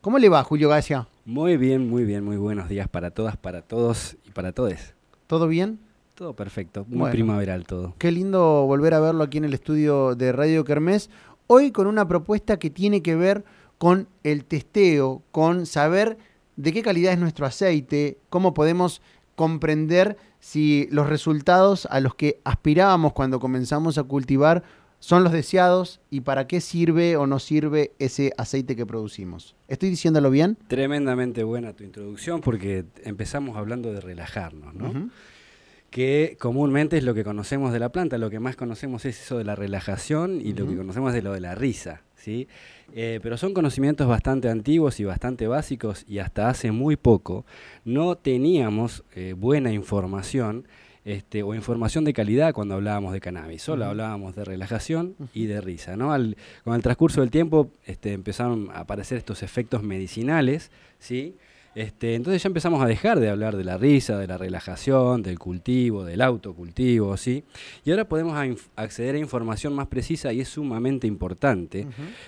¿Cómo le va, Julio García? Muy bien, muy bien, muy buenos días para todas, para todos y para todes. ¿Todo bien? Todo perfecto, muy primaveral todo. Qué lindo volver a verlo aquí en el estudio de Radio Kermés. Hoy con una propuesta que tiene que ver con el testeo, con saber de qué calidad es nuestro aceite, cómo podemos comprender si los resultados a los que aspirábamos cuando comenzamos a cultivar son los deseados y para qué sirve o no sirve ese aceite que producimos. ¿Estoy diciéndolo bien? Tremendamente buena tu introducción porque empezamos hablando de relajarnos, ¿no? Que comúnmente es lo que conocemos de la planta, lo que más conocemos es eso de la relajación y lo que conocemos de lo de la risa, ¿sí? Eh, pero son conocimientos bastante antiguos y bastante básicos y hasta hace muy poco no teníamos eh, buena información este, o información de calidad cuando hablábamos de cannabis. Solo hablábamos de relajación y de risa. ¿no? con el transcurso del tiempo este, empezaron a aparecer estos efectos medicinales, ¿sí? Este, entonces ya empezamos a dejar de hablar de la risa, de la relajación, del cultivo, del autocultivo, ¿sí? Y ahora podemos acceder a información más precisa y es sumamente importante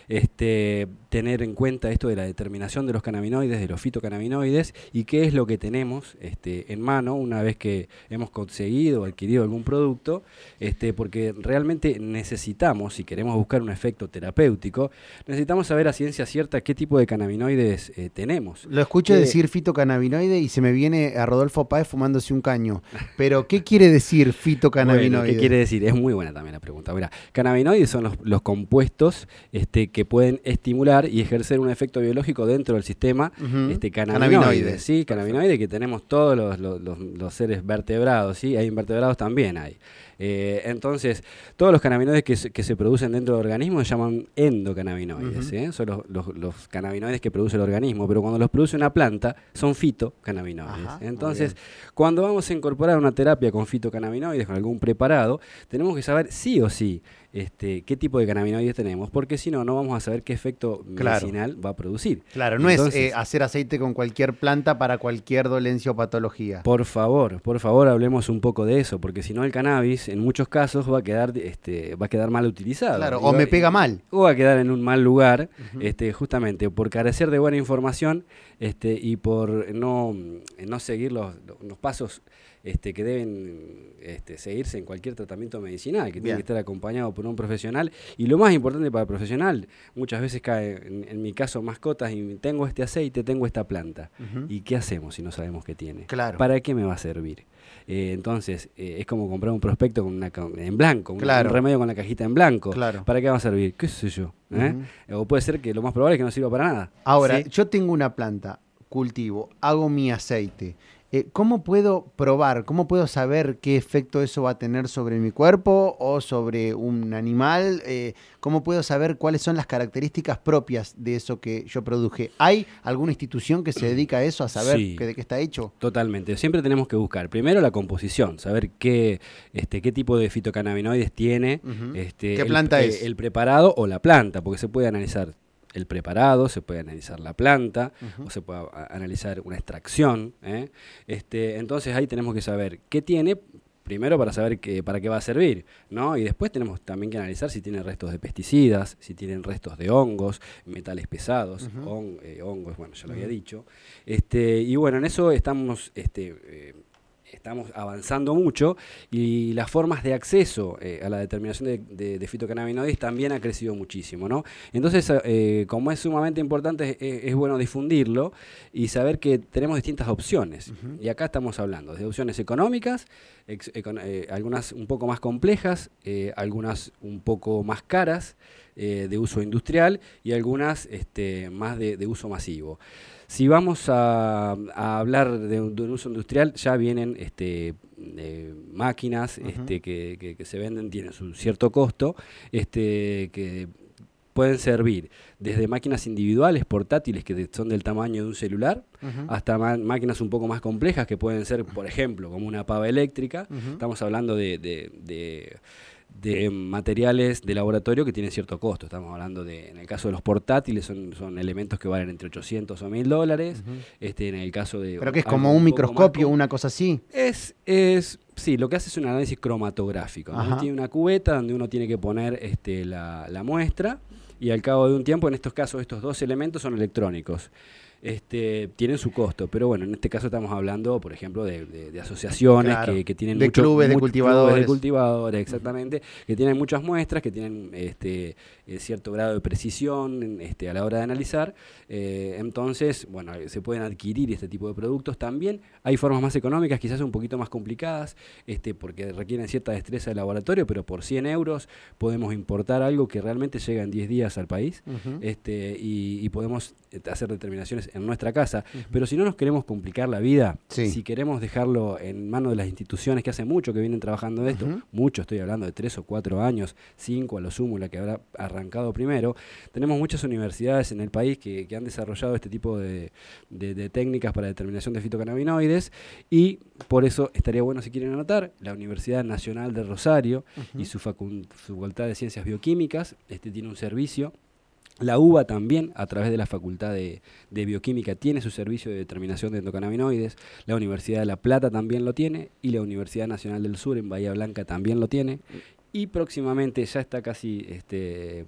este, tener en cuenta esto de la determinación de los cannabinoides, de los fitocannabinoides y qué es lo que tenemos este, en mano una vez que hemos conseguido o adquirido algún producto, este, porque realmente necesitamos, si queremos buscar un efecto terapéutico, necesitamos saber a ciencia cierta qué tipo de cannabinoides eh, tenemos. Lo escucho decir decir fitocannabinoide y se me viene a Rodolfo Páez fumándose un caño. Pero, ¿qué quiere decir fitocannabinoide? ¿Qué quiere decir? Es muy buena también la pregunta. Mira, cannabinoides son los, compuestos este, que pueden estimular y ejercer un efecto biológico dentro del sistema este, cannabinoide. ¿sí? Cannabinoide que tenemos todos los, seres vertebrados, ¿sí? Hay invertebrados también hay. Eh, entonces, todos los cannabinoides que se, producen dentro del organismo se llaman endocannabinoides. ¿eh? Son los, cannabinoides que produce el organismo, pero cuando los produce una planta son fitocannabinoides. entonces, cuando vamos a incorporar una terapia con fitocannabinoides, con algún preparado, tenemos que saber sí o sí este, qué tipo de cannabinoides tenemos, porque si no, no vamos a saber qué efecto medicinal va a producir. Claro, no es eh, hacer aceite con cualquier planta para cualquier dolencia o patología. Por favor, por favor, hablemos un poco de eso, porque si no, el cannabis en muchos casos va a quedar, este, va a quedar mal utilizado. Claro, o me pega mal. O va a quedar en un mal lugar, este, justamente por carecer de buena información este, y por no, no seguir los, los pasos este, que deben este, seguirse en cualquier tratamiento medicinal, que tiene que estar acompañado por un profesional. Y lo más importante para el profesional, muchas veces cae, en, mi caso, mascotas, y tengo este aceite, tengo esta planta. ¿Y qué hacemos si no sabemos qué tiene? Claro. ¿Para qué me va a servir? Eh, entonces, eh, es como comprar un prospecto con una, en blanco, un, remedio con la cajita en blanco. Claro. ¿Para qué va a servir? ¿Qué sé yo? ¿eh? O puede ser que lo más probable es que no sirva para nada. Ahora, yo tengo una planta, cultivo, hago mi aceite. Eh, ¿Cómo puedo probar, cómo puedo saber qué efecto eso va a tener sobre mi cuerpo o sobre un animal? Eh, ¿Cómo puedo saber cuáles son las características propias de eso que yo produje? ¿Hay alguna institución que se dedica a eso, a saber de qué está hecho? Totalmente. Siempre tenemos que buscar primero la composición, saber qué, este, qué tipo de fitocannabinoides tiene este, ¿Qué planta el, es? el preparado o la planta, porque se puede analizar el preparado, se puede analizar la planta o se puede analizar una extracción. ¿eh? Este, entonces ahí tenemos que saber qué tiene, primero para saber que, para qué va a servir, ¿no? Y después tenemos también que analizar si tiene restos de pesticidas, si tienen restos de hongos, metales pesados, eh, hongos, bueno, ya lo había dicho. Este, y bueno, en eso estamos este, eh, estamos avanzando mucho y las formas de acceso eh, a la determinación de, fitocannabinoides también ha crecido muchísimo, ¿no? Entonces, eh, como es sumamente importante, es, bueno difundirlo y saber que tenemos distintas opciones. Y acá estamos hablando de opciones económicas, eh, algunas un poco más complejas, algunas un poco más caras, de uso industrial y algunas este, más de uso masivo. Si vamos a, hablar de un, uso industrial, ya vienen este, eh, máquinas este, que, se venden, tienen un cierto costo, este, que pueden servir desde máquinas individuales, portátiles, que son del tamaño de un celular, hasta máquinas un poco más complejas, que pueden ser, por ejemplo, como una pava eléctrica. Estamos hablando de de materiales de laboratorio que tienen cierto costo. Estamos hablando de, en el caso de los portátiles, son, son elementos que valen entre 800 o 1000 dólares. este, en el caso de. Pero que es como un, microscopio, una cosa así. Es, es, sí, lo que hace es un análisis cromatográfico. Tiene una cubeta donde uno tiene que poner este, la, la muestra y al cabo de un tiempo, en estos casos, estos dos elementos son electrónicos este, tienen su costo. Pero bueno, en este caso estamos hablando, por ejemplo, de, asociaciones que, tienen de clubes de cultivadores. de cultivadores, exactamente, que tienen muchas muestras, que tienen este, eh, cierto grado de precisión este, a la hora de analizar. Eh, entonces, bueno, se pueden adquirir este tipo de productos. También hay formas más económicas, quizás un poquito más complicadas, este, porque requieren cierta destreza de laboratorio, pero por 100 euros podemos importar algo que realmente llega en 10 días al país este, y podemos eh, hacer determinaciones en nuestra casa, pero si no nos queremos complicar la vida, si queremos dejarlo en manos de las instituciones que hace mucho que vienen trabajando de esto, mucho estoy hablando de tres o cuatro años, cinco a lo sumo, la que habrá arrancado primero, tenemos muchas universidades en el país que, han desarrollado este tipo de, técnicas para determinación de fitocannabinoides y por eso estaría bueno si quieren anotar, la Universidad Nacional de Rosario y su, Facultad de Ciencias Bioquímicas este, tiene un servicio la UBA también, a través de la Facultad de, Bioquímica, tiene su servicio de determinación de endocannabinoides. La Universidad de La Plata también lo tiene. Y la Universidad Nacional del Sur, en Bahía Blanca, también lo tiene. Y próximamente ya está casi este,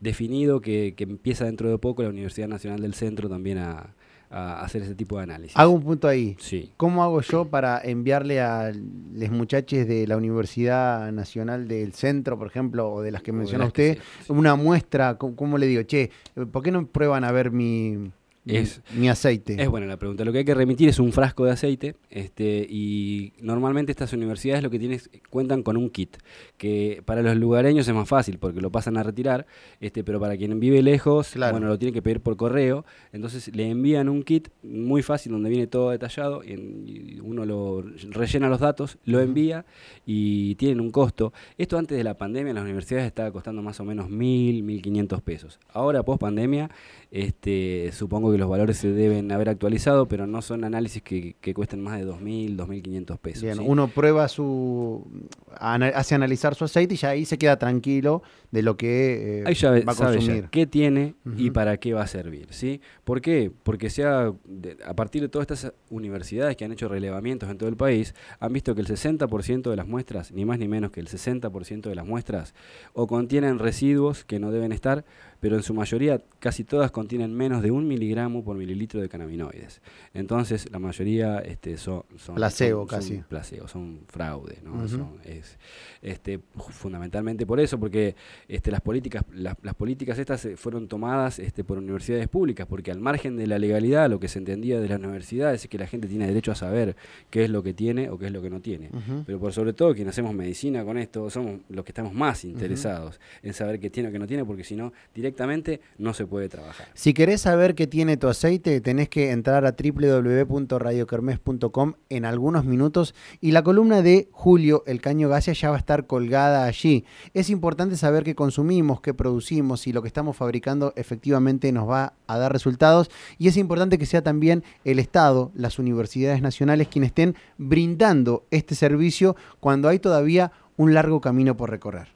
definido que, que empieza dentro de poco la Universidad Nacional del Centro también a, a hacer ese tipo de análisis. Hago un punto ahí. Sí. ¿Cómo hago yo para enviarle a los muchachos de la Universidad Nacional del Centro, por ejemplo, o de las que menciona usted, una muestra? ¿Cómo, le digo? Che, ¿por qué no prueban a ver mi, es, mi aceite? Es buena la pregunta. Lo que hay que remitir es un frasco de aceite este, y normalmente estas universidades lo que tienen cuentan con un kit, que para los lugareños es más fácil porque lo pasan a retirar, este, pero para quien vive lejos, bueno, lo tiene que pedir por correo, entonces le envían un kit muy fácil donde viene todo detallado y uno lo rellena los datos, lo envía y tienen un costo. Esto antes de la pandemia en las universidades estaba costando más o menos mil, mil quinientos pesos. Ahora post pandemia, este, supongo que los valores se deben haber actualizado, pero no son análisis que, que cuesten más de 2.000, 2.500 pesos. Bien, uno prueba su, hace analizar su aceite y ya ahí se queda tranquilo de lo que eh, va a consumir. qué tiene y para qué va a servir, ¿sí? ¿Por qué? Porque sea, a partir de todas estas universidades que han hecho relevamientos en todo el país, han visto que el 60% de las muestras, ni más ni menos que el 60% de las muestras, o contienen residuos que no deben estar, pero en su mayoría casi todas contienen menos de un miligramo por mililitro de cannabinoides. Entonces, la mayoría este, son, son placebo casi. placebo, son fraude, ¿no? es, este, fundamentalmente por eso, porque este, las políticas, las, políticas estas eh, fueron tomadas este, por universidades públicas, porque al margen de la legalidad, lo que se entendía de las universidades es que la gente tiene derecho a saber qué es lo que tiene o qué es lo que no tiene. Pero por sobre todo, quienes hacemos medicina con esto, somos los que estamos más interesados en saber qué tiene o qué no tiene, porque si no, directamente no se puede trabajar. Si querés saber qué tiene tu aceite, tenés que entrar a www.radiokermes.com en algunos minutos y la columna de Julio, el caño gasia, ya va a estar colgada allí. Es importante saber qué consumimos, qué producimos y lo que estamos fabricando efectivamente nos va a dar resultados y es importante que sea también el Estado, las universidades nacionales quienes estén brindando este servicio cuando hay todavía un largo camino por recorrer.